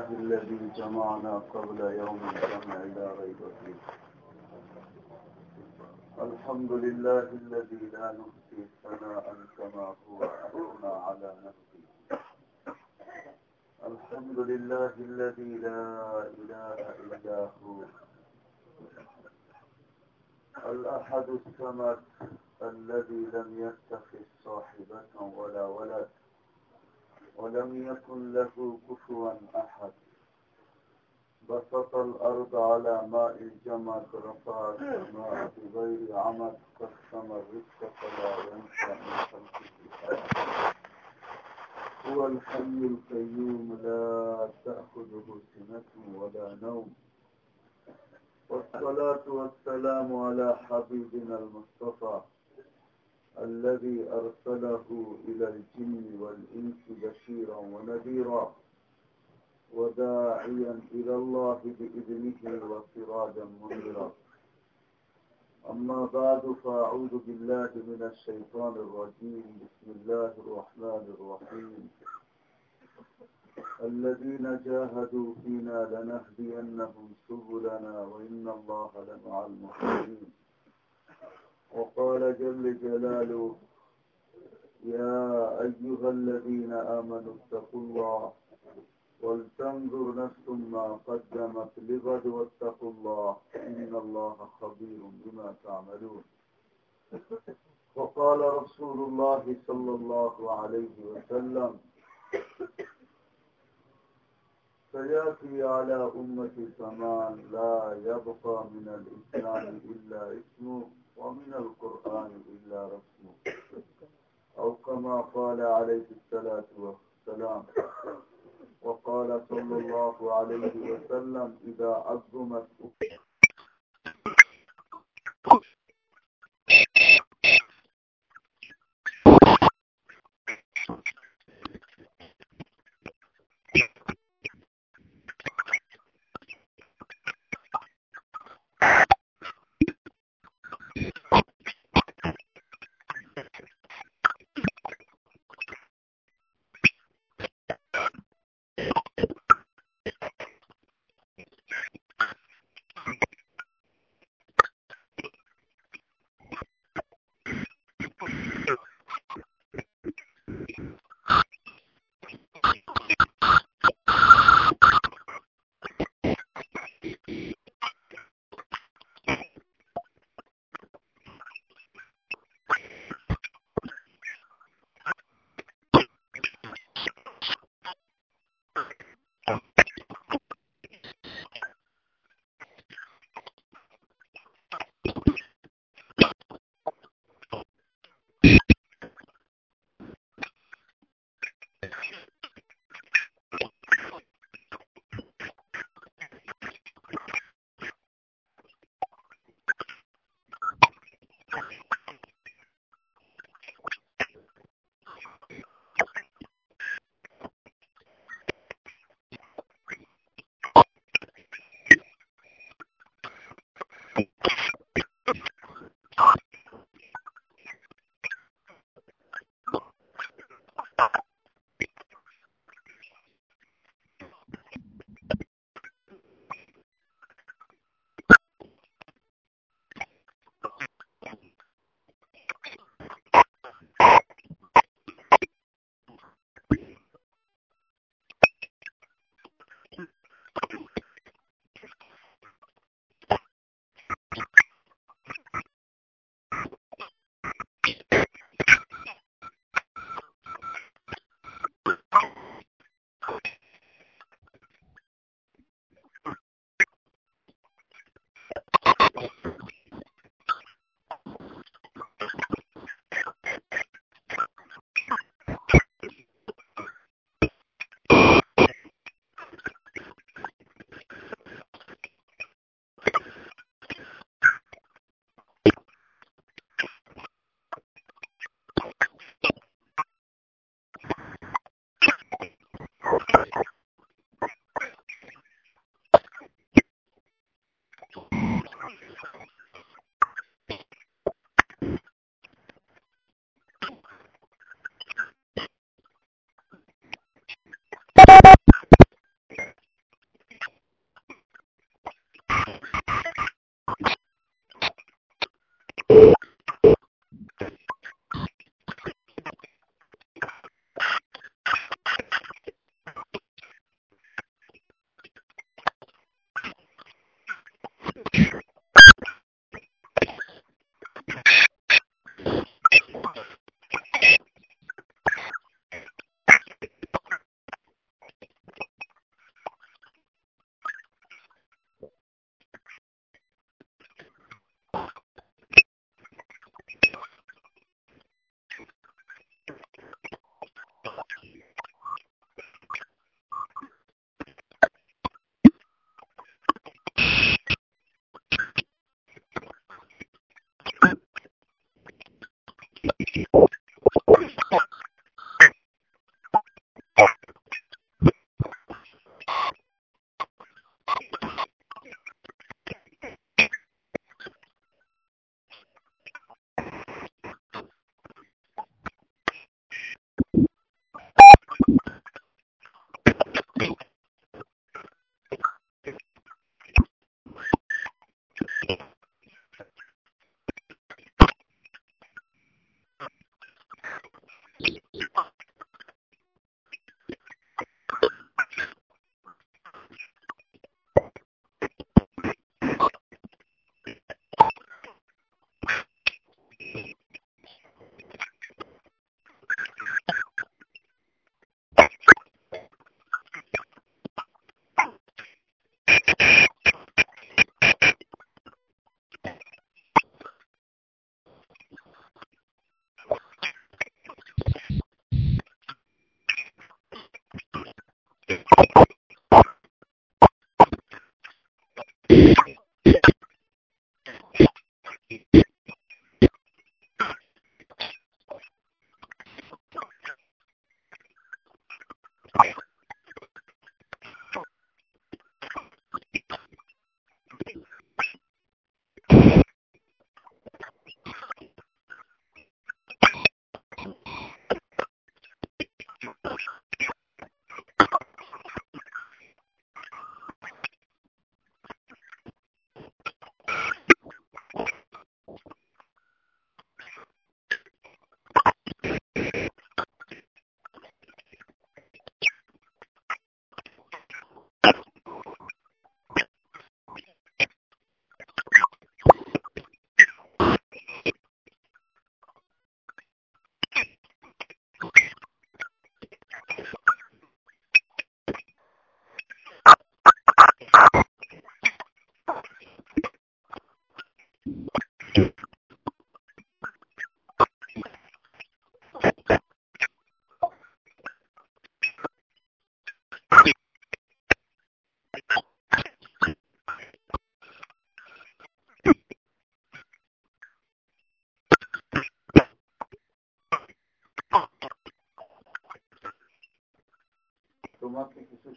الذي جمعنا قبل يوم الجمع لا ريب فيه. الحمد لله الذي لا نحصي ثناء كما هو أثنى على نفسه. الحمد لله الذي لا إله إلا هو. الأحد الصمد الذي لم يتخذ صاحبة ولا ولد. ولم يكن له كفوا أحد. بسط الأرض على ماء الجمد رفع السماء بغير عمد قسم الرزق فلا ينسى من خلقه. هو الحي القيوم لا تأخذه سنة ولا نوم. والصلاة والسلام على حبيبنا المصطفى. الذي أرسله إلى الجن والإنس بشيرا ونذيرا وداعيا إلى الله بإذنه وسراجا منيرا. أما بعد فأعوذ بالله من الشيطان الرجيم. بسم الله الرحمن الرحيم. الذين جاهدوا فينا لنهدينهم سبلنا وإن الله لمع المحسنين وقال جل جلاله يا أيها الذين آمنوا اتقوا الله ولتنظر نفس ما قدمت لغد واتقوا الله إن الله خبير بما تعملون. وقال رسول الله صلى الله عليه وسلم سيأتي على أمة زمان لا يبقى من الإسلام إلا اسمه ومن القرآن إلا رسمه أو كما قال عليه الصلاة والسلام وقال صلى الله عليه وسلم إذا عظمت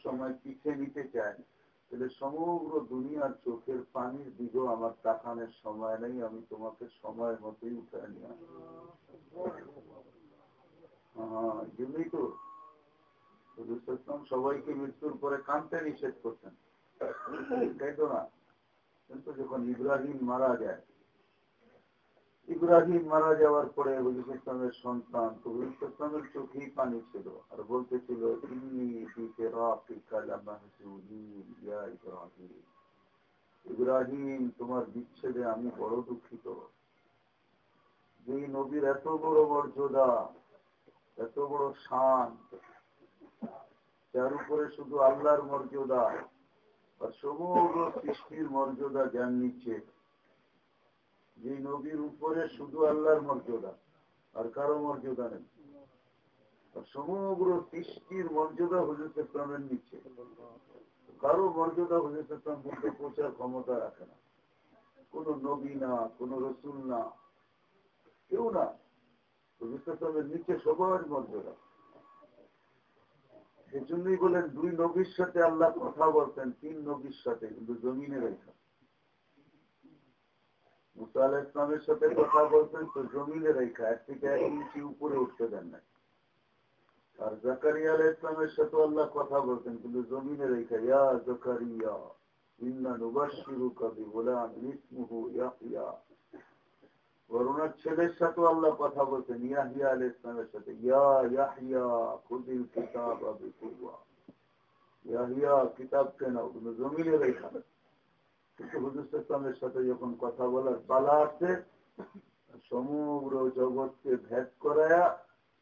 আমায় পিছিয়ে নিতে চায়, তাহলে সমগ্র দুনিয়ার চোখের পানির দিকেও আমার তাকানোর সময় নেই, আমি তোমাকে সময় মতোই উঠায় নিয়ে হ্যাঁ তো সবাইকে মৃত্যুর পরে কানতে নিষেধ করছেন। তাই তো না? কিন্তু যখন ইব্রাহিম মারা যায় ইব্রাহিম মারা যাওয়ার পরে হজুর ইসলামের সন্তান তো হজুর ইসলামের চোখেই পানি ছিল আর বলতেছিল ইব্রাহিম। তোমার বিচ্ছেদে আমি বড় দুঃখিত। যে নবীর এত বড় মর্যাদা, এত বড় শান, যার উপরে শুধু আল্লাহর মর্যাদা আর সমগ্র সৃষ্টির মর্যাদা জ্ঞান নিচ্ছে যে নবীর উপরে শুধু আল্লাহর মর্যাদা, আর কারও মর্যাদা নেই। সমগ্র সৃষ্টির মর্যাদা হুজুর ইসলামের নিচ্ছে কারও মর্যাদা হুজুর ইসলাম বলতে পৌঁছার ক্ষমতা রাখে না। কোন নবী না, কোন রসুল না, কেউ না। হুজুর ইসলামের নিচে সবার মর্যাদা। সেজন্যই বলেন, দুই নবীর সাথে আল্লাহ কথা বলতেন, তিন নবীর সাথে, কিন্তু জমিনে রেখা। মুসা আল ইসলামের সাথে কথা বলতেন তো জমিনে রেখা, এক থেকে এক ইঞ্চি উপরে উঠতে দেন নাই। আর জাকারিয়া আল ইসলামের সাথে আল্লাহ কথা বলতেন কিন্তু জমিনে রেখা, ইয়া জাকারিয়া, ইন্না নুবাসিরু কবি ছেলের সাথে আল্লাহ কথা বলতেন ইয়াহিয়া আল ইসলামের সাথে, ইয়া ইয়াহিয়া, খুদিল কিতাব আবি কুয়া ইয়াহিয়া, কিতাবকে নাও, কিন্তু জমিনে রেখা। সাথে যখন কথা বলার পালা সমগ্র জগৎকে ভেদ করায়া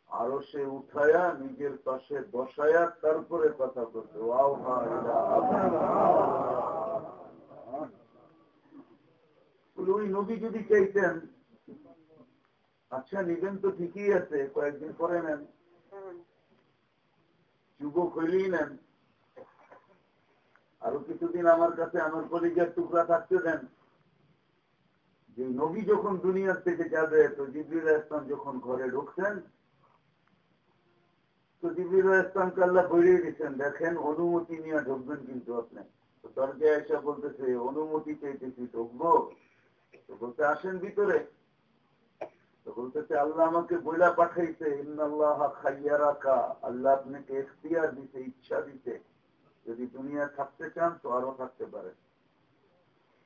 আরও সে উঠায়া নিজের পাশে বসায়া তারপরে কথা বলতে ওই নবী যদি চাইতেন আচ্ছা নিবেন তো ঠিকই আছে কয়েকদিন পরে নেন যুবক হইলেই নেন আরও কিছুদিন আমার কাছে আমার কলিজার টুকরা থাকতে দেন। যে নবী যখন দুনিয়ার থেকে যাবে, তো জিবির ইসলাম যখন ঘরে ঢুকছেন, তো জিবির ইসলামকে আল্লাহ বইয়ে দিচ্ছেন, দেখেন অনুমতি নিয়ে ঢুকবেন কিন্তু আপনি। তো দরজায় এসে বলতেছে, অনুমতি চাইতেছি, ঢুকবো? তো বলতে, আসেন ভিতরে। তো বলতেছে, আল্লাহ আমাকে বইলা পাঠাইছে ইন্নআল্লাহ খাইয়া রাখা আল্লাহ আপনাকে এখতিয়ার দিতে ইচ্ছা দিতে যদি দুনিয়া থাকতে চান, তো আরও থাকতে পারেন।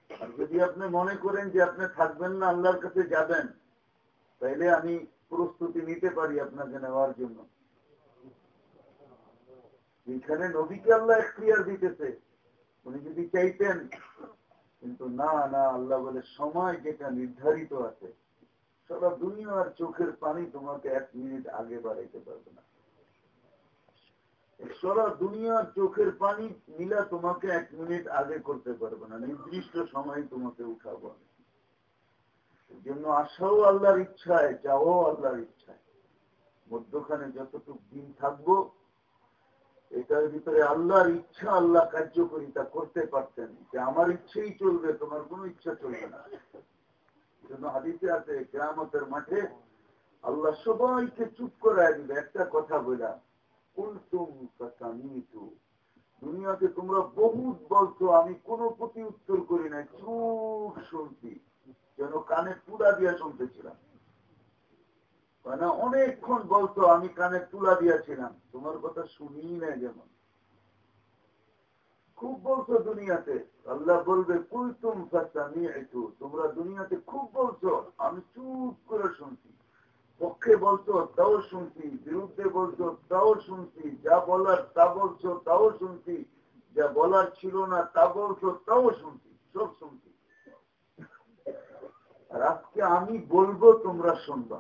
আর যদি আপনি মনে করেন যে আপনি থাকবেন না, আল্লাহর কাছে যাবেন, তাইলে আমি প্রস্তুতি নিতে পারি আপনাকে নেওয়ার জন্য। এখানে নবীকে আল্লাহ এখতিয়ার দিতেছে। উনি যদি চাইতেন, কিন্তু না না, আল্লাহ বলে সময় যেটা নির্ধারিত আছে, সারা দুনিয়ার চোখের পানি তোমাকে এক মিনিট আগে বাড়াইতে পারবে না। সারা দুনিয়ার চোখের পানি মিলা তোমাকে এক মিনিট আগে করতে পারবে না। নির্দিষ্ট সময় তোমাকে উঠাবো জন্য আশাও আল্লাহর ইচ্ছায় যাও আল্লাহর ইচ্ছায়। মধ্যখানে যতটুক দিন থাকব, এটার ভিতরে আল্লাহর ইচ্ছা, আল্লাহ কার্যকরিতা করতে পারতেন। যে আমার ইচ্ছেই চলবে, তোমার কোন ইচ্ছা চলবে না। জন্য হাদিসে আছে গ্রামতের মাঠে আল্লাহ সবাইকে চুপ করায় দিবে। একটা কথা দুনিয়াতে তোমরা বহুত বলছো, আমি কোন প্রতি উত্তর করি নাই, চুপ শুনছি যেন কানে পুরা দিয়া শুনতেছিলাম। না অনেকক্ষণ বলতো আমি কানে তুলা দিয়াছিলাম, তোমার কথা শুনি না যেমন। খুব বলছো দুনিয়াতে, আল্লাহ বলবে, কুলতুম তোমরা দুনিয়াতে খুব বলছো, আমি চুপ করে শুনছি। পক্ষে বলছো, তাও শুনছি, বিরুদ্ধে বলছো, তাও শুনছি, যা বলার তা বলছো, তাও শুনছি, যা বলার ছিল না তা বলছো, তাও শুনছি, সব শুনছি। আর আজকে আমি বলব, তোমরা শুনবা।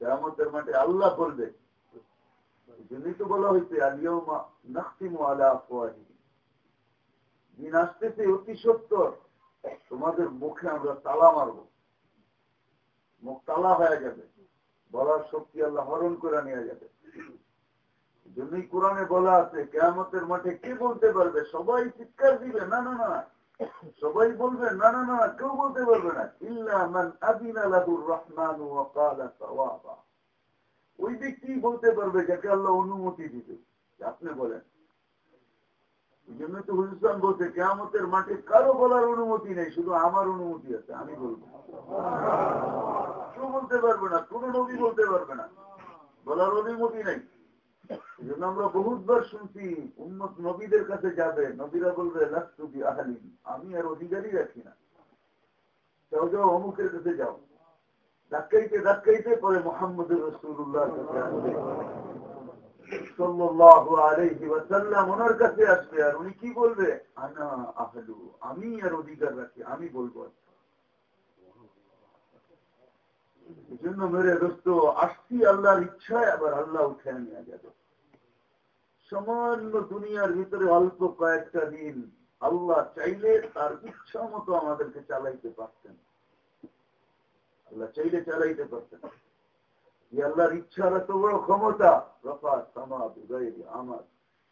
কেমতের মাঠে আল্লাহ বলবে। জন্যই তো বলা হয়েছে আলিয়া নাক্তিম আলা আফওয়াহি দিন আসতেছে অতি সত্তর। তোমাদের মুখে আমরা তালা মারবো। মুখ হয়ে যাবে। বলার শক্তি আল্লাহ হরণ করে নিয়ে যাবে। জন্যই কোরআনে বলা আছে, কেয়ামতের মাঠে কে বলতে পারবে? সবাই চিৎকার দিবে, না না না। সবাই বলবে, না না না, কেউ বলতে পারবে না। ইল্লামান রহমান ওই ব্যক্তি বলতে পারবে যাকে আল্লাহ অনুমতি দিবে। আপনি বলেন। জন্য তো বলছে কেমতের মাঠে কারও বলার অনুমতি নেই, শুধু আমার অনুমতি আছে, আমি বলব। কেউ বলতে পারবে না, কোন নবী বলতে পারবে না। বলার অনুমতি নেই। এই জন্য আমরা বহুতবার শুনছি উন্নত নবীদের কাছে যাবে, নবীরা বলবে লাস্তুবি আহালিম আমি আর অধিকারই রাখি না। যাও যাও, অমুকের কাছে যাও। ধাক্কাইতে ধাক্কাইতে পরে মোহাম্মদ রসুল্লাহ ওনার কাছে আসবে আর উনি কি বলবে? আনা আহলু, আমি আর অধিকার রাখি, আমি বলব এই জন্য মেরে দোস্ত আসছি আল্লাহর ইচ্ছায় আবার আল্লাহ উঠে নিয়ে যাবে সামান্য দুনিয়ার ভিতরে অল্প কয়েকটা দিন আল্লাহ চাইলে তার ইচ্ছা মতো আমাদেরকে চালাইতে পারতেন। আল্লাহ চাইলে চালাইতে পারতেন। আল্লাহর ইচ্ছার এত বড় ক্ষমতা রফা সামা আমার।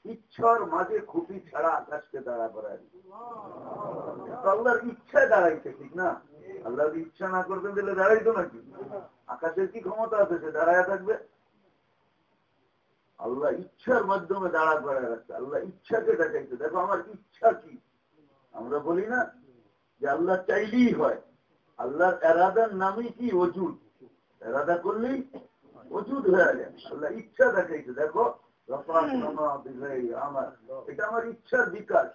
ইচ্ছার মাঝে খুঁটি ছাড়া আকাশকে দাঁড়া করায়। আল্লাহর ইচ্ছায় দাঁড়াইছে ঠিক না? আল্লাহর ইচ্ছা না করতে দিলে দাঁড়াইতো নাকি? আকাশের কি ক্ষমতা আছে সে দাঁড়ায় থাকবে? আল্লাহ ইচ্ছার মাধ্যমে দাঁড়া করে রাখছে। আল্লাহ ইচ্ছাকে দেখাইছে। দেখো আমার ইচ্ছা কি? আমরা বলি না যে আল্লাহ চাইলেই হয়। আল্লাহর এরাদার নামই কি? অজুদ এরাদা করলেই অজুদ হয়ে যায়। আল্লাহ ইচ্ছা দেখাইছে। দেখো আমার। এটা আমার ইচ্ছার বিকাশ।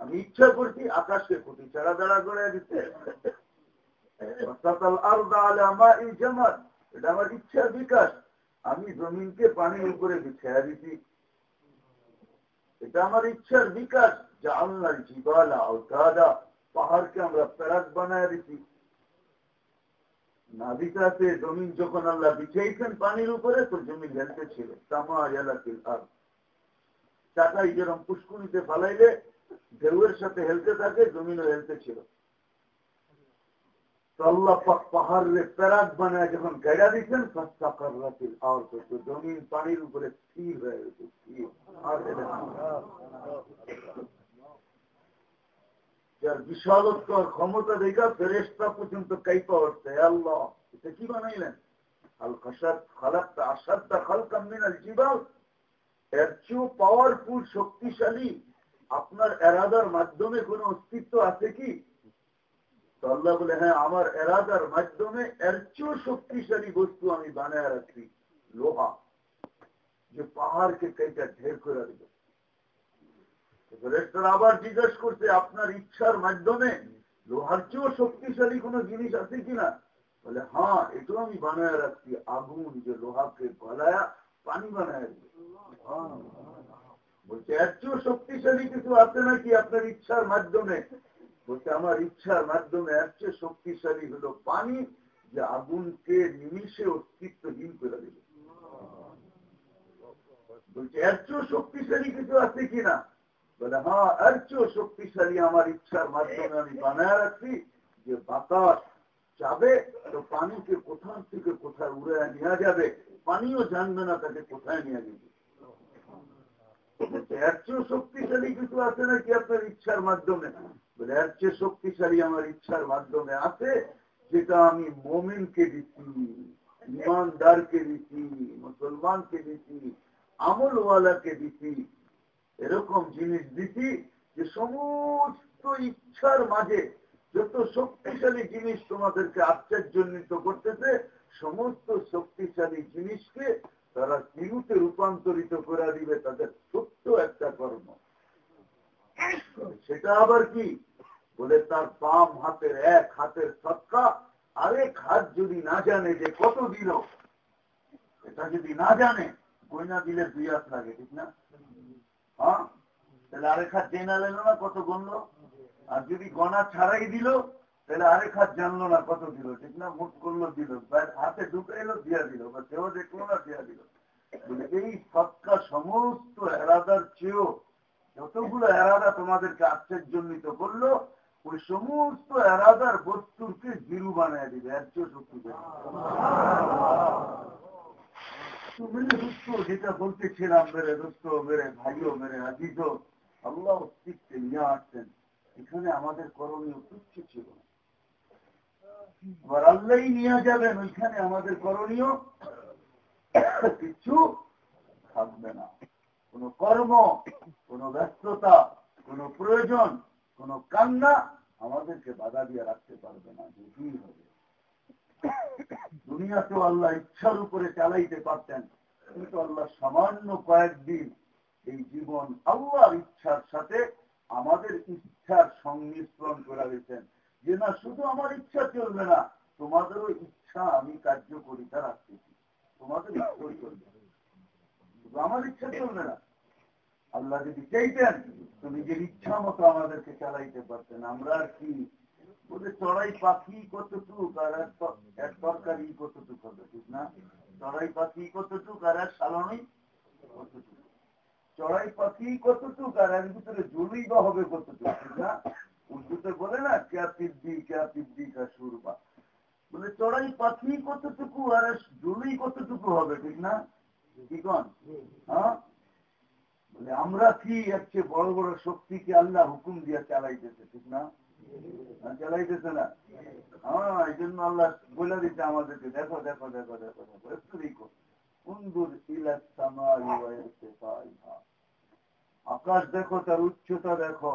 আমি ইচ্ছা করছি আকাশকে খুঁটি ছাড়া দাঁড়া করে দিতে। আমার ইচ্ছার বিকাশ। আমি জমিনকে পানির উপরে বিছাইয়া দিছি। এটা আমার ইচ্ছার বিকাশ। যা আল্লাহ জিবালা আওতাদা, পাহাড়কে আমরা প্যারাক বানায় দিছি। নাবিকাতে জমিন যখন আল্লাহ বিছাইছেন পানির উপরে, তো জমিন হেলতে ছিল। তামা এলাকিল আর টাকাই যেরকম পুষ্কুনিতে ফালাইলে ঢেউয়ের সাথে হেলতে থাকে, জমিনও হেলতে ছিল। ক্ষমতা দেখা ফেরেস্তা পর্যন্ত কাইপা উঠছে আল্লাহ, এটা কি বানাইলেন? আল খাসাদ খালাকটা আসাদটা খালকাম মিনাল জিবাল, এর পাওয়ারফুল শক্তিশালী আপনার এরাদার মাধ্যমে কোন অস্তিত্ব আছে কি? আল্লাহ বলে হ্যাঁ আমার এরাদার মাধ্যমে এর চেয়েও শক্তিশালী বস্তু আমি বানায় রাখছি, লোহা, যে পাহাড়কে কেটা ঢের করে দেবে আবার জিজ্ঞেস করছে, আপনার ইচ্ছার মাধ্যমে লোহার চেয়েও শক্তিশালী কোন জিনিস আছে কিনা? বলে হ্যাঁ এটাও আমি বানায় রাখছি, আগুন যে লোহাকে গলায়া পানি বানায় বলছে এর শক্তিশালী কিছু আছে নাকি আপনার ইচ্ছার মাধ্যমে? বলছে, আমার ইচ্ছার মাধ্যমে এর শক্তিশালী হলো পানি যে আগুনকে নিমিশে অস্তিত্বহীন করে দেবে বলছে এর শক্তিশালী কিছু আছে কিনা? বলে হ্যাঁ এর চেয়েও শক্তিশালী আমার ইচ্ছার মাধ্যমে আমি বানায় রাখছি যে বাতাস যাবে তো পানিকে কোথাও থেকে কোথায় উড়ে নেওয়া যাবে? পানিও জানবে না তাকে কোথায় নিয়ে যাবে এর শক্তিশালী কিছু আছে নাকি আপনার ইচ্ছার মাধ্যমে? বলে, এর চেয়ে শক্তিশালী আমার ইচ্ছার মাধ্যমে আছে যেটা আমি মোমিনকে দিচ্ছি, ইমানদারকে দিচ্ছি, মুসলমানকে দিচ্ছি, আমলওয়ালাকে দিচ্ছি, এরকম জিনিস দিচ্ছি যে সমস্ত ইচ্ছার মাঝে যত শক্তিশালী জিনিস তোমাদেরকে আশ্চর্যজনিত করতেছে, সমস্ত শক্তিশালী জিনিসকে তারা কিরুতে রূপান্তরিত করে দিবে, তাদের ছোট্ট একটা কর্ম। সেটা আবার কি? বলে তার বাম হাতের এক হাতের সৎকা আরেক হাত যদি না জানে যে কত দিল, এটা যদি না জানে, গয়না দিলে দুই হাত লাগে, ঠিক না? হ্যাঁ? তাহলে আরেক হাত জেনা না কত গণল আর যদি গনা ছাড়াই দিল তাহলে আরেক হাত জানলো না কত দিল, ঠিক না? মুখ করল দিল হাতে ঢুকে এলো, দিয়া দিল, বা সেও দেখল না, দিয়া দিল। এই সৎকা সমস্ত এরাদার চেয়েও যতগুলো এরাদা তোমাদেরকে আশ্চর্যজনিত করল, ওই সমস্ত এরাদার বস্তুকে জিরু বানিয়ে দিবে, এর চেয়ে শক্তি যেটা বলতেছিলাম, মেরে দোস্ত মেরে ভাইও, মেরে আজিজ আল্লাহ অস্তিত্বে নিয়ে আসছেন এখানে আমাদের করণীয় তুচ্ছ ছিল না। আবার আল্লাহ নিয়ে যাবেন, ওইখানে আমাদের করণীয় কিছু থাকবে না। কোন কর্ম, কোন ব্যস্ততা, কোন প্রয়োজন, কোন কান্না আমাদেরকে বাধা দিয়ে রাখতে পারবে না যেতেই হবে। দুনিয়াতেও আল্লাহ ইচ্ছার উপরে চালাইতে পারতেন, কিন্তু আল্লাহ সামান্য কয়েকদিন এই জীবন আল্লাহর ইচ্ছার সাথে আমাদের ইচ্ছার সংমিশ্রণ করে দিয়েছেন যে না, শুধু আমার ইচ্ছা চলবে না, তোমাদেরও ইচ্ছা আমি কার্যকরিতা রাখতেছি। তোমাদের ইচ্ছাই চলবে শুধু আমার ইচ্ছা চলবে না। আল্লাহ যদি চাইতেন তো নিজের ইচ্ছা মতো আমাদেরকে চালাইতে পারতেন। আমরা আর কি, বলে চড়াই পাখি কতটুক আর এক তরকারি কতটুক হবে, ঠিক না? চড়াই পাখি কতটুক আর এক সালানি কতটুক? চড়াই পাখি কতটুক আর এর ভিতরে জুলই বা হবে কতটুক, ঠিক না? উর্দুতে বলে না, ক্যা পিদ্দি ক্যা পিদ্দি কা সুরবা বলে, চড়াই পাখি কতটুকু আর জুলই কতটুকু হবে, ঠিক না? কি হ্যাঁ? বলে, আমরা কি হচ্ছে বড় বড় শক্তিকে আল্লাহ হুকুম দিয়ে চালাইতেছে, ঠিক না? চালাইতেছে না। হ্যাঁ এই জন্য আল্লাহ বলে দিচ্ছে আমাদেরকে, দেখো দেখো দেখো দেখো দেখো, একটু দেখো। আকাশ দেখো, তার উচ্চতা দেখো।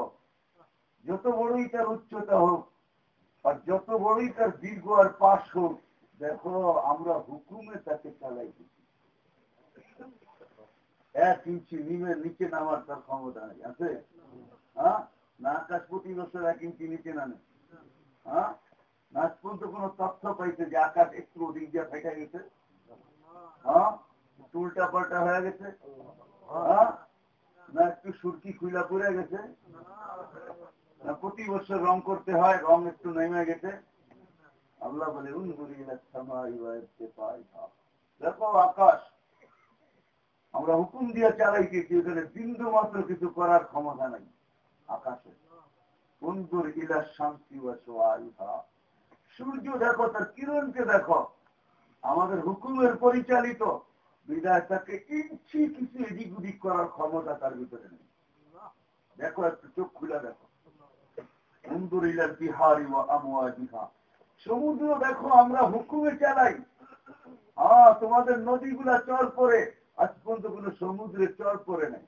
যত বড়ই তার উচ্চতা হোক, আর যত বড়ই তার দীর্ঘ আর পাশ হোক, দেখো আমরা হুকুমে তাকে চালাই দিচ্ছি এক ইঞ্চি নিমের নিচে নামার তার ক্ষমতা নেই, আছে? হ্যাঁ? না আকাশ প্রতি বছর এক ইঞ্চি নিচে নামে। হ্যাঁ? না পর্যন্ত কোন তথ্য পাইছে যে আকাশ একটু ওদিক দিয়ে ফেটে গেছে। হ্যাঁ? উল্টা পাল্টা হয়ে গেছে। হ্যাঁ? না, একটু সুরকি খুলা পড়ে গেছে। প্রতি বছর রং করতে হয়, রং একটু নেমে গেছে। আল্লাহ বলে দেখো আকাশ। আমরা হুকুম দিয়ে চালাইতেছি ওখানে বিন্দু মাত্র কিছু করার ক্ষমতা নাই আকাশে। বন্ধুর ইলা শান্তি সূর্য দেখো, তার কিরণকে দেখো। আমাদের হুকুমের পরিচালিত বিদায় তাকে ইচ্ছি কিছু এদিক উদিক করার ক্ষমতা তার ভিতরে নেই। দেখো, একটু চোখ খুলে দেখো। বন্ধুর ইলার বিহারি ও আমুয়া সমুদ্র দেখো, আমরা হুকুমে চালাই। হ্যাঁ তোমাদের নদীগুলা চর করে আজ পর্যন্ত কোন সমুদ্রে চর করে নাই।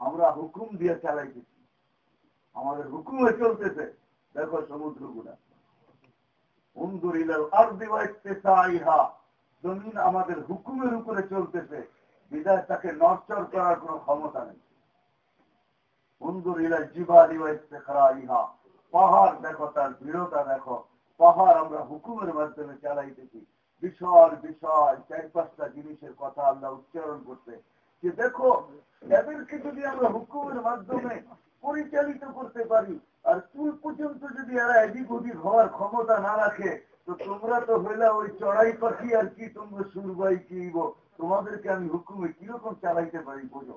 আমরা হুকুম দিয়ে চালাইতেছি। আমাদের হুকুমে চলতেছে। দেখো সমুদ্রগুলা জমিন আমাদের হুকুমের উপরে চলতেছে। বিদায় তাকে নরচর করার কোন ক্ষমতা নেই। পাহাড় দেখো, তার দৃঢ়তা দেখো। পাহাড় আমরা হুকুমের মাধ্যমে চালাইতেছি। চার পাঁচটা জিনিসের কথা উচ্চারণ করতে যে দেখো, এদেরকে যদি আমরা হুকুমের মাধ্যমে পরিচালিত করতে পারি, আর চুল পর্যন্ত যদি এরা এদিক ওদিক হওয়ার ক্ষমতা না রাখে, তো তোমরা তো হইলে ওই চড়াই পাখি আর কি, তোমরা সুরবাই কি তোমাদেরকে আমি হুকুমে কীরকম চালাইতে পারি বোঝো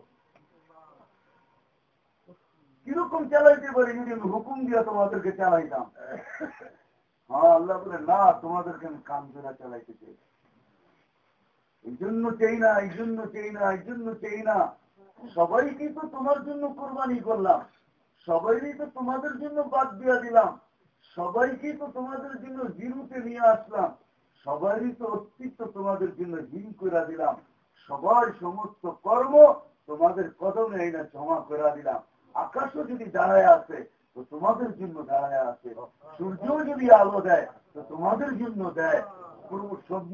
কীরকম হুকুম তোমাদেরকে চালাইতাম। হ্যাঁ আল্লাহ বলে, না, তোমাদেরকে আমি কাম করে চালাইতে চাই। এই জন্য চাই না, এই জন্য চাই না, এই জন্য চাই না। সবাইকে তো তোমার জন্য কোরবানি করলাম। সবাইকে তো তোমাদের জন্য বাদ দিয়ে দিলাম। সবাইকে তো তোমাদের জন্য জিরুতে নিয়ে আসলাম। সবারই তো অস্তিত্ব তোমাদের জন্য হীন করে দিলাম। সবার সমস্ত কর্ম তোমাদের কদমে এই না জমা করে দিলাম। আকাশও যদি দাঁড়ায় আছে, তো তোমাদের জন্য দাঁড়ায় আছে। সূর্য যদি আলো দেয়, তো তোমাদের জন্য দেয়।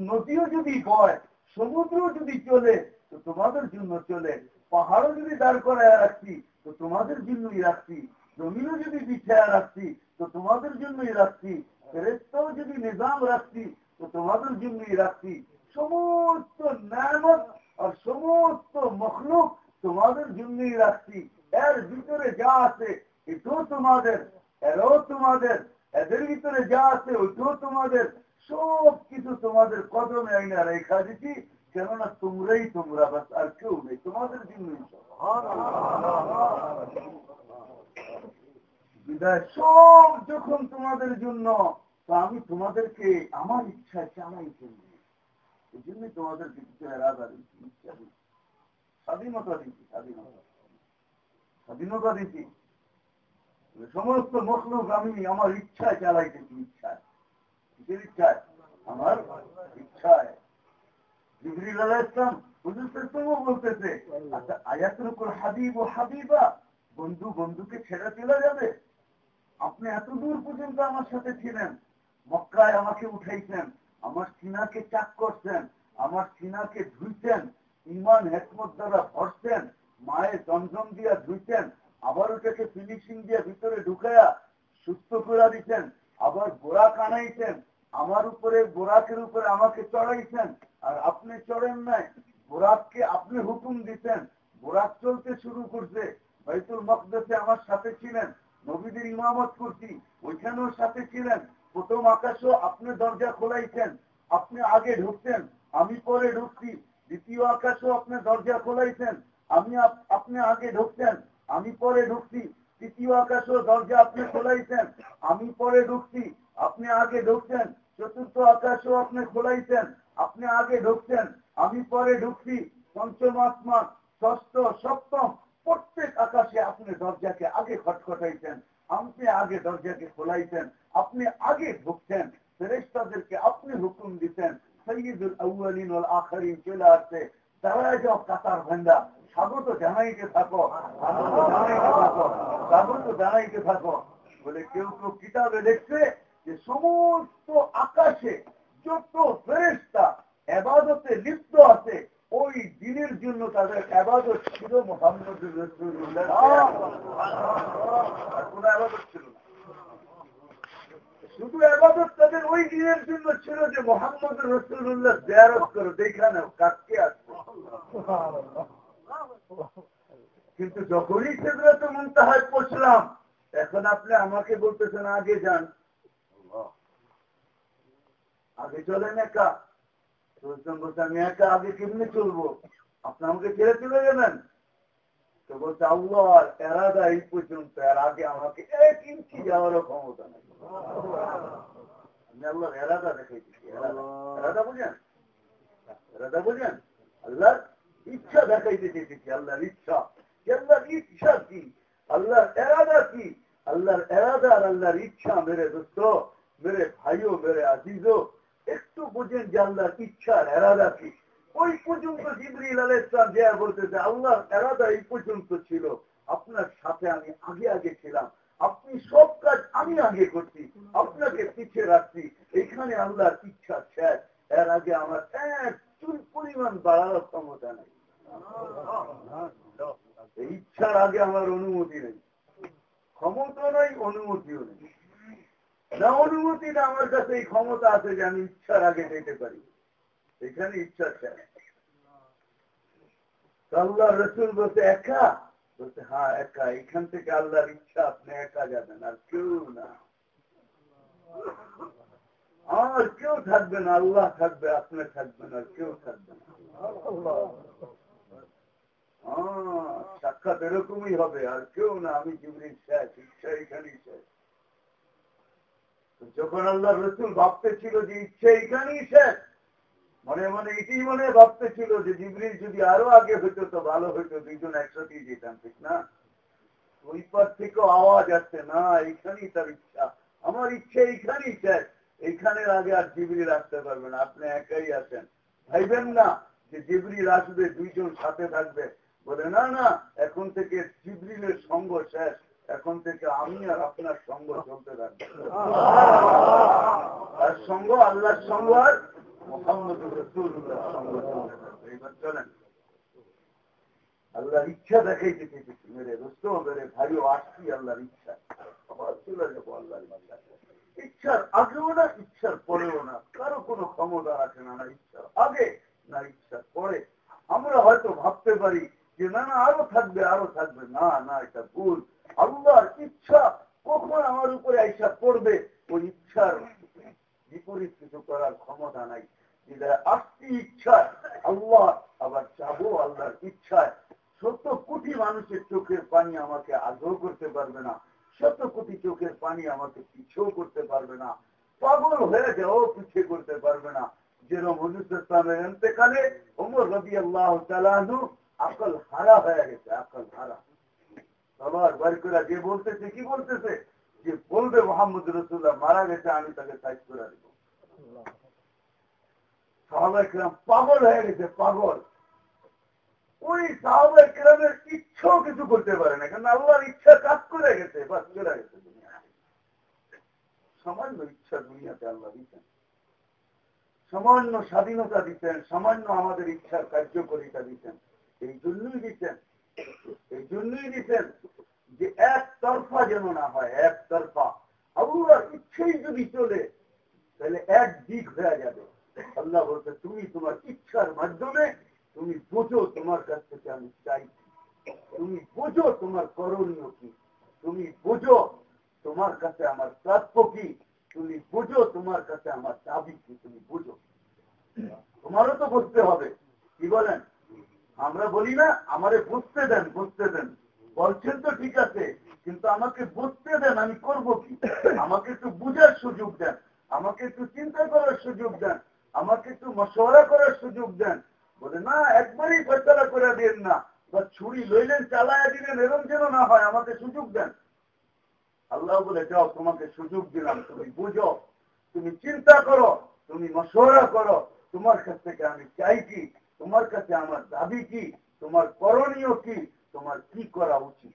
নদীও যদি বয় সমুদ্র যদি চলে, তো তোমাদের জন্য চলে। পাহাড়ও যদি দাঁড় করায় রাখছি, তো তোমাদের জন্যই রাখছি। জমিনও যদি বিছায়া রাখছি, তো তোমাদের জন্যই রাখছি। ফেরেস্তাও যদি নিজাম রাখছি, তো তোমাদের জন্যই রাখছি। সমস্ত নামত আর সমস্ত মখলুক তোমাদের জন্যই রাখছি। এর ভিতরে যা আছে, এটাও তোমাদের, এরাও তোমাদের, এদের ভিতরে যা আছে, ওইটাও তোমাদের সব কিছু তোমাদের কদমে আইনা রেখা দিচ্ছি কেননা তোমরাই তোমরা, বাস আর কেউ নেই, তোমাদের জন্যই বিদায়, সব যখন তোমাদের জন্য, তো আমি তোমাদেরকে আমার ইচ্ছা চালাই জন্য। এই জন্যই তোমাদেরকে কিছু এরাদা দিচ্ছি ইচ্ছা দিচ্ছি স্বাধীনতা দিচ্ছি, স্বাধীনতা। স্বাধীনতা দিচ্ছি সমস্ত মখলুক আমি আমার ইচ্ছায় চালাইতেছি ইচ্ছায়। ইচ্ছায়? আমার ইচ্ছায়। বলতেছে আচ্ছা হাবিব ও হাবিবা, বন্ধু বন্ধুকে ছেড়ে চলে যাবে। আপনি এত দূর পর্যন্ত আমার সাথে ছিলেন, মক্কায় আমাকে উঠাইছেন, আমার সিনাকে চাক করছেন, আমার সিনাকে ধুইছেন ইমান হেকমত দ্বারা ভরছেন মায়ের জমজম দিয়া ধুইছেন আবার ওটাকে ফিনিশিং দিয়ে ভিতরে ঢুকাইয়া সুস্থ করে দিচ্ছেন আবার গোড়া কানাইছেন আমার উপরে গোড়াকের উপরে আমাকে চড়াইছেন আর আপনি চড়েন নাই, বোরাককে আপনি হুকুম দিচ্ছেন বোরাক চলতে শুরু করছে, বাইতুল মকদেশে আমার সাথে ছিলেন, নবীদের ইমামত করছি, ওইখানেও সাথে ছিলেন, প্রথম আকাশও আপনি দরজা খোলাইছেন আপনি আগে ঢুকছেন আমি পরে ঢুকছি, দ্বিতীয় আকাশও আপনি দরজা খোলাইছেন আমি আপনি আগে ঢুকছেন আমি পরে ঢুকছি, তৃতীয় আকাশও দরজা আপনি খোলাইছেন, আমি পরে ঢুকছি, আপনি আগে ঢুকছেন চতুর্থ আকাশও আপনি খোলাইছেন, আপনি আগে ঢুকছেন আমি পরে ঢুকছি, পঞ্চম আসমান ষষ্ঠ, সপ্তম, প্রত্যেক আকাশে আপনি দরজাকে আগে খটখটাইছেন, আপনি আগে দরজাকে খোলাইছেন, আপনি আগে ঢুকছেন ফেরেস্তাদেরকে আপনি হুকুম দিতেন সৈয়দুল আউ্বালিন আখারিন চলে আসছে দাঁড়ায় যাও কাতার ভান্ডা স্বাগত জানাইতে থাকো জানাইতে থাকো স্বাগত জানাইতে থাকো। বলে কেউ কেউ কিতাবে দেখছে যে সমস্ত আকাশে যত ফেরেস্তা এবাদতে লিপ্ত আছে, ওই দিনের জন্য তাদের আবাদত ছিল মোহাম্মদ শুধু আবাদত তাদের ওই দিনের জন্য ছিল যে মোহাম্মদ রসুল্লাহ জেয়ারত করো দেখানো কাটকে আসছে কিন্তু যখনই সেগুলো তো মন্তাহায় পৌঁছলাম এখন আপনি আমাকে বলতেছেন আগে যান। আগে চলেন একা। বলছে আমি একা আগে কেমনি চলবো? আপনি আমাকে ছেড়ে চলে যাবেন তো বলছে আল্লাহ এরাদা এই পর্যন্ত এর আগে আমাকে এক ইঞ্চি যাওয়ারও ক্ষমতা নেই। আমি আল্লাহ এরাদা দেখাই দিচ্ছি এরাদা বুঝেন? এরাদা বুঝেন? আল্লাহ ইচ্ছা দেখাইতে চেয়েছি আল্লাহর ইচ্ছা। আল্লাহর ইচ্ছা কি? আল্লাহর এরাদা কি? আল্লাহর এরাদা আর আল্লাহর ইচ্ছা, মেরে দোস্ত, মেরে ভাইও, মেরে আজিজও। একটু বুঝেন যে আল্লাহর ইচ্ছার এরাদা কি? ওই পর্যন্ত জিবরিল আল ইসলাম যে বলতেছে, আল্লাহর এরাদা এই পর্যন্ত ছিল। আপনার সাথে আমি আগে আগে ছিলাম। আপনি সব কাজ আমি আগে করছি, আপনাকে পিছিয়ে রাখছি। এখানে আল্লাহর ইচ্ছা শেষ। এর আগে আমার এক চুল পরিমাণ বাড়ানোর ক্ষমতা নেই। ইচ্ছার আগে আমার অনুমতি নেই। ক্ষমতা নয় অনুমতিও নেই। না, অনুমতি না, আমার কাছে এই ক্ষমতা আছে যে আমি ইচ্ছার আগে যেতে পারি। এখানে ইচ্ছা আল্লাহ রসুল বলতে একা? বলতে হ্যাঁ একা। এখান থেকে আল্লাহর ইচ্ছা আপনি একা যাবেন, আর কেউ না। আর কেউ থাকবে না, আল্লাহ থাকবে, আপনি থাকবেন, আর কেউ থাকবে না। সাক্ষাৎ এরকমই হবে, আর কেউ না, আমি জীবনের শেষ ইচ্ছা এখানেই শেষ যখন আল্লাহ রসুল ভাবতে ছিল যে ইচ্ছে এখানেই শেষ মনে মনে এটাই মনে ভাবতে ছিল যে জিবরিল যদি আরও আগে হইতো, তো ভালো হইতো, দুইজন একসাথেই যেতাম, ঠিক না? ওই পার থেকেও আওয়াজ আসছে, না, এইখানেই তার ইচ্ছা। আমার ইচ্ছে এইখানেই শেষ এইখানের আগে আর জিবরিল আসতে পারবে না আপনি একাই আছেন। ভাইবেন না যে জিবরিল আসবে দুইজন সাথে থাকবে। বলে না না এখন থেকে জিবরিলের সঙ্গ শেষ। এখন থেকে আমি আর আপনার সঙ্গ চলতে থাকবে। আর সঙ্গ আল্লাহর সঙ্গ আর মোহাম্মদ রসুল্লাহ সঙ্গ চলতে থাকবে। চলেন। আল্লাহর ইচ্ছা দেখাই যেতে মেরে দোস্ত মেরে ভাইও আসছি আল্লাহর ইচ্ছা। আবার চলে যাব আল্লাহর ইচ্ছা ইচ্ছার আগেও না, ইচ্ছার পরেও না। কারও কোনো ক্ষমতা রাখে না না ইচ্ছার। আগে না ইচ্ছার পরে। আমরা হয়তো ভাবতে পারি যে, না না, আরও থাকবে আরও থাকবে। না না, এটা ভুল। আল্লাহর ইচ্ছা কখন আমার উপরে আইসা পড়বে, ওই ইচ্ছার বিপরীত কিছু করার ক্ষমতা নাই। আসছি ইচ্ছায় আল্লাহ আবার চাবো আল্লাহর ইচ্ছায়। শত কোটি মানুষের চোখের পানি আমাকে আগ্রহ করতে পারবে না। শত কোটি চোখের পানি আমাকে পিছিয়েও করতে পারবে না। পাগল হয়ে যাও পিছিয়ে করতে পারবে না। যেরকম হজুর ইসলামের এতেকালে ওমর রবি আল্লাহ চালানু আকল হারা হয়ে গেছে, আকল হারা। সবার বার যে বলতেছে, কি বলতেছে? যে বলবে মোহাম্মদ রসুল্লাহ মারা গেছে, আমি তাকে সাইজ করে দেব। সাহাবাইকরাম পাগল হয়ে গেছে, পাগল। ওই সাহাবাই কেরামের ইচ্ছাও কিছু করতে পারে না, কারণ আল্লাহর ইচ্ছা কাজ করে গেছে, বাস চলে গেছে। সামান্য ইচ্ছা দুনিয়াতে আল্লাহ দিচ্ছেন সামান্য স্বাধীনতা দিচ্ছেন সামান্য আমাদের ইচ্ছার কার্যকরিতা দিচ্ছেন এই জন্যই দিচ্ছেন এই জন্যই দিচ্ছেন যে এক তরফা যেন না হয় এক তরফা আল্লাহর ইচ্ছেই যদি চলে, তাহলে এক দিক হয়ে যাবে। আল্লাহ বলতে তুমি তোমার ইচ্ছার মাধ্যমে তুমি বোঝো তোমার কাছ থেকে আমি চাইছি তুমি বোঝো তোমার করণীয় কি। তুমি বোঝো তোমার কাছে আমার প্রাপ্য কি? তুমি বুঝো তোমার কাছে আমার দাবি কি? তুমি বুঝো। তোমারও তো বুঝতে হবে। কি বলেন? আমরা বলি না, আমারে বুঝতে দেন বুঝতে দেন। বলছেন তো ঠিক আছে, কিন্তু আমাকে বুঝতে দেন, আমি করব কি? আমাকে একটু বুঝার সুযোগ দেন, আমাকে একটু চিন্তা করার সুযোগ দেন, আমাকে একটু মশওয়ারা করার সুযোগ দেন। বলে, না, একবারই ফেসলা করে দিন না, বা ছুরি লইলেন, চালায়া দিলেন, এরম যেন না হয়, আমাকে সুযোগ দেন। আল্লাহ বলে, যাও, তোমাকে সুযোগ দিলাম। তুমি বুঝো, তুমি চিন্তা করো, তুমি মশওয়ারা করো। তোমার কাছ থেকে আমি চাই কি? তোমার কাছে আমার দাবি কি? তোমার করণীয় কি? তোমার কি করা উচিত?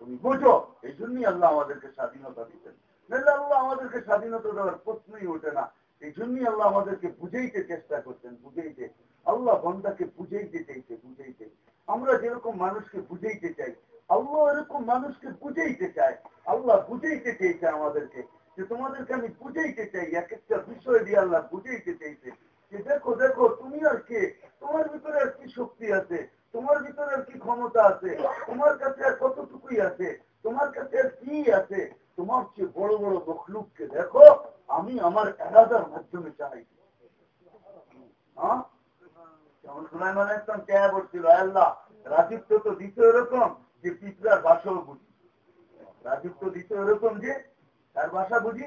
তুমি বুঝো, এই জন্যই আল্লাহ আমাদেরকে স্বাধীনতা দিতেন। নাহলে আল্লাহ আমাদেরকে স্বাধীনতা দেওয়ার প্রশ্নই ওঠে না। এই জন্যই আল্লাহ আমাদেরকে বুঝেইতে চেষ্টা করতেন, বুঝেইতে। আল্লাহ বন্দাকে বুঝেইতে চাইছে, বুঝেইতে। আমরা যেরকম মানুষকে বুঝেইতে চাই আল্লাহ এরকম মানুষকে বুঝাইতে চায়। আল্লাহ বুঝাইতে চেয়েছে আমাদেরকে। যে তোমাদেরকে আমি বুঝাইতে চাই, এক একটা বিষয় দিয়ে আল্লাহ বুঝাইতে চাইছে। যে দেখো দেখো, তুমি আর কে? তোমার ভিতরে আর কি শক্তি আছে? তোমার ভিতরে আর কি ক্ষমতা আছে? তোমার কাছে আর কতটুকুই আছে? তোমার কাছে আর কি আছে? তোমার চেয়ে বড় বড় মখলুককে দেখো, আমি আমার এরাদার মাধ্যমে চাই। হ্যাঁ? যেমন সুলাইমান ইসলাম কে বলছিল আল্লাহ, রাজত্ব তো দ্বিতীয় এরকম যে পিঁপড়ার বাসাও বুঝি। রাজত্ব দিতে এরকম যে তার বাসা বুঝি।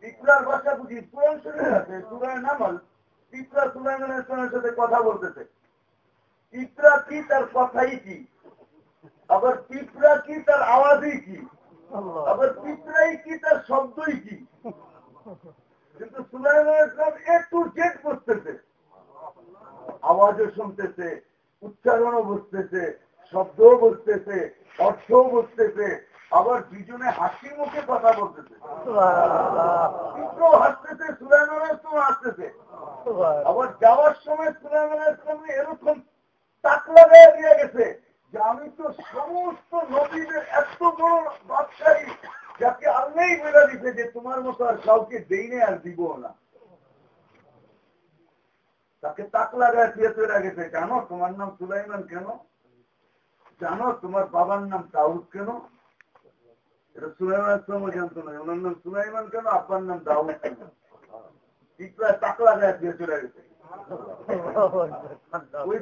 পিঁপড়ার বাসা বুঝি। পুরান শরীর আছে, সুরায় নামল। পিঁপড়া সুলাইমানের সাথে কথা বলতেছে। পিঁপড়া কি তার কথাই কি? আবার পিঁপড়া কি তার আওয়াজই কি? আবার পিঁপড়াই কি তার শব্দই কি? কিন্তু সুলাইমান একটু জেট করতেছে আওয়াজও শুনতেছে, উচ্চারণও বুঝতেছে শব্দও বুঝতেছে অর্থও বুঝতেছে আবার দুজনে হাসি মুখে কথা বলতেছে। হাসতেছে সুলাইমান ইসলাম হাসতেছে। আবার যাওয়ার সময় সুলাইমান ইসলামে এরকম তাক লাগাই দিয়ে গেছে যে আমি তো সমস্ত নদীদের এত বড় বাদশাহী যাকে আল্লাহ বেড়া দিছে যে তোমার মতো আর কাউকে দেইনে আর দিব না। তাকে তাক লাগায় দিয়ে তৈরি গেছে। কেন তোমার নাম সুলাইমান কেন? জানো তোমার বাবার নাম দাউদ কেন? এটা সুলাইমান জানতো না ওনার নাম সুলাইমান কেন? আব্বার নাম দাউদ কেন? প্রায় তাক লাগায় দিয়ে চলে গেছে। ওই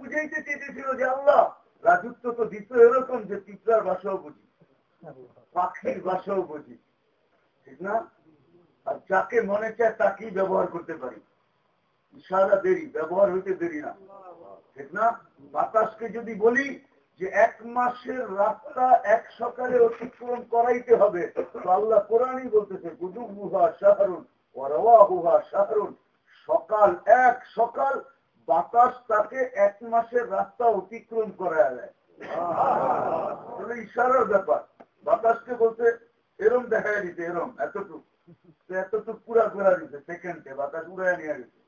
বুঝাইতে চেয়েছিল যে, আল্লাহ, রাজত্ব তো দিত এরকম যে পিঁপড়ার বাসাও বুঝি, পাখির বাসাও বুঝি, ঠিক না? আর যাকে মনে চায় তাকেই ব্যবহার করতে পারি। ইশারা দেরি, ব্যবহার হইতে দেরি না। ঠিক না? বাতাসকে যদি বলি যে এক মাসের রাস্তা এক সকালে অতিক্রম করাইতে হবে, তো আল্লাহ কোরআনই বলতেছে গুজুবুহা শাহরুন ওয়া শাহরুন। সকাল, এক সকাল বাতাস তাকে এক মাসের রাস্তা অতিক্রম করা যায় ইশারার ব্যাপার। বাতাসকে বলতে এরম দেখা দিতে, এরম, এতটুকু। এতটুকু পুরা করে দিতে, সেকেন্ডে বাতাস উড়ায় নিয়ে গেছে।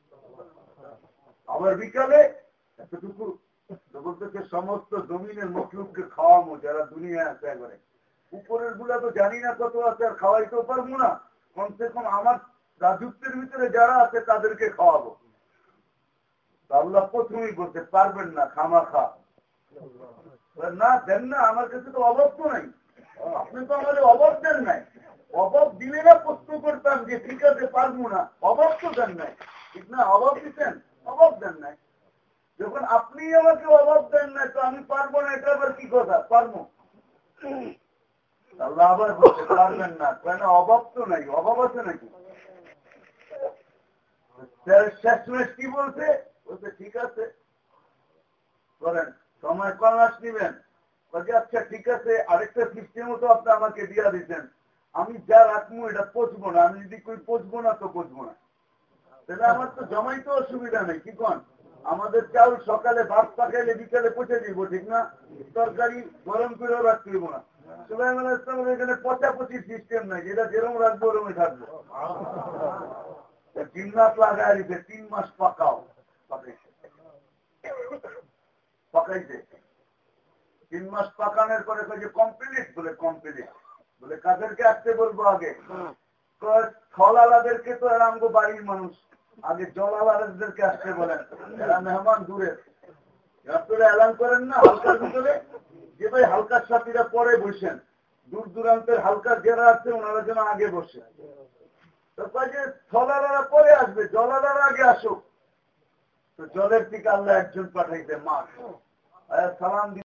আবার বিকালে এতটুকু বলতেছে সমস্ত জমিনের মখলুককে খাওয়াবো, যারা দুনিয়া আছে একবারে। উপরেরগুলা তো জানি না কত আছে, আর খাওয়াইতেও পারব না। কমসে কম আমার রাজত্বের ভিতরে যারা আছে, তাদেরকে খাওয়াবো। আল্লাহ প্রথমেই বলতে পারবেন না খামা খা না, দেন না, আমার কাছে তো অভাব তো নাই। আপনি তো আমাদের অভাব দেন নাই। অভাব দিলে না প্রশ্ন করতাম যে, ঠিক আছে, পারব না। অভাব তো দেন নাই। ঠিক না অভাব দিতেন অভাব দেন নাই। যখন আপনি আমাকে অভাব দেন নাই তো আমি পারব না, এটা আবার কি কথা? পারব? আবার পারবেন না। কেন? অভাব তো নাই, অভাব আছে নাকি? শেষমেশ কি বলছে? বলছে, ঠিক আছে। করেন সময় কম মাস নিবেন। আচ্ছা ঠিক আছে, আরেকটা সিস্টেমও তো আপনি আমাকে দিয়া দিতেন আমি যা রাখব, এটা পচবো না। আমি যদি কই পচবো না, তো পচবো না। তাহলে আমার তো জমাইতে অসুবিধা নেই, কি কন? আমাদের চাউল সকালে ভাত পাকাইলে বিকালে পচে দিব ঠিক না? তরকারি গরম করেও রাখতে দিব না। সুলাইম আলাহ ইসলামের এখানে পচাপচির সিস্টেম নাই যেটা যেরকম রাখব ওরমই থাকব। জিন্নাত লাগাই দিতে তিন মাস পাকাও। পাকাইছে। পাকাইছে। তিন মাস পাকানোর পরে যে কমপ্লিট বলে কমপ্লিট বলে কাদেরকে আসতে বলব আগে? ফল আলাদেরকে তো আমগো বাড়ির মানুষ। আগে জল আলাদেরকে আসতে বলেন। এরা মেহমান দূরের রাত্রে এলান করেন না, হালকার ভিতরে। যে ভাই হালকার সাথীরা পরে বসেন। দূর দূরান্তের হালকা যারা আছে, ওনারা যেন আগে বসে। তারপর যে স্থলালারা পরে আসবে, জলালারা আগে আসুক। তো জলের দিকে আল্লাহ একজন পাঠাইতে মাছ সালাম